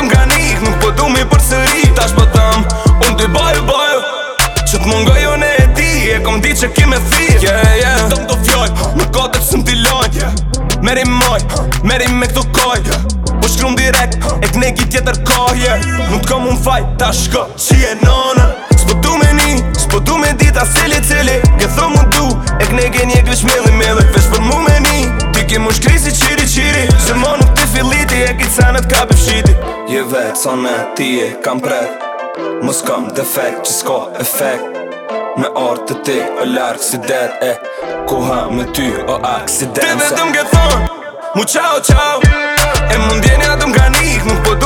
vetëm ka nik Nuk po du mi për sëri Ta shpo tam Unë ty baju baju Që të mungoj unë jo e ti E kom di që kime thri yeah, yeah. Në zëmë të fjoj Në kote që sëmë ti loj yeah. Meri moj Meri me këtu koj yeah. Po shkrum direkt E këne ki tjetër koj yeah. Nuk të kom unë fajt Ta shko Qi e nona Që du me ni S'po du me di ta cili cili Ke thom unë du E këne ke një glish mili mili Vesh për mu me ni Ti ke mu shkri si qiri qiri Që mo nuk ti filiti E ki canet ka pëfshiti Je vetë sa me ti e kam pret Mos kam defekt që s'ka efekt Me artë të ti o larkë si det e Koha me ty o aksidenca Ti dhe dëm gëthon Mu qau qau E mundjenja dëm ganik Nuk po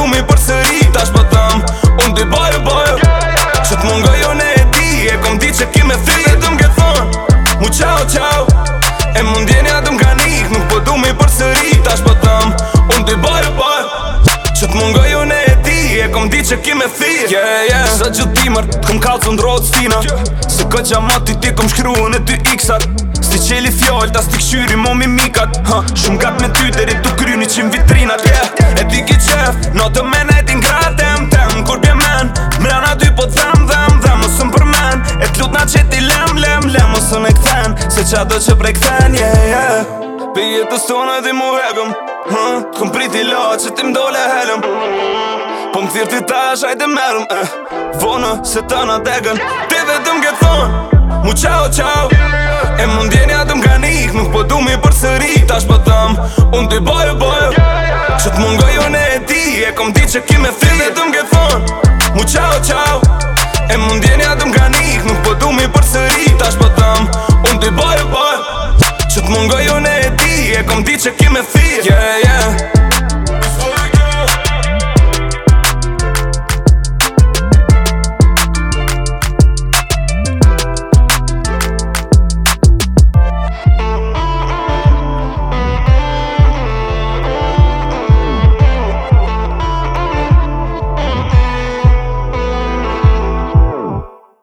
që ki me thirë yeah, yeah. Sa që ti mërë, këm kalë cënë rotë stina yeah. Se këtë që amati ti këm shkryu në ty iksat Sti qeli fjallë, ta sti këshyri mu mi mikat ha. Shumë gatë me ty Deri të kry një qim vitrinat yeah. Yeah. E ti ki qefë, në të mene e ti ngratë temë Kur bje menë, mrena dy po të dhemë dhemë dhemë Më sëmë për menë, e të lutë na që ti lemë lemë lemë Më sëmë e këthenë, se qa do që prej këthenë yeah, yeah. Pe jetës tonë e mu hegëm këm priti loqë, ti mdole helëm Po më cilë t'i ta është ajde merëm eh. Vona se ta na degën Ti dhe dëm gëtë thonë Mu qao qao E më ndjenja dëm ga nik Nuk po du mi për sëri Ta është po Unë t'i bojo bojo Që t'mu ngojo në e ti E kom di që ki me thi Ti dhe dëm gëtë thonë Mu qao qao E më ndjenja dëm ga nik Nuk po du mi për sëri Ta është po Unë t'i bojo bojo Që t'mu ngojo në e ti E kom di që ki me thi yeah, yeah.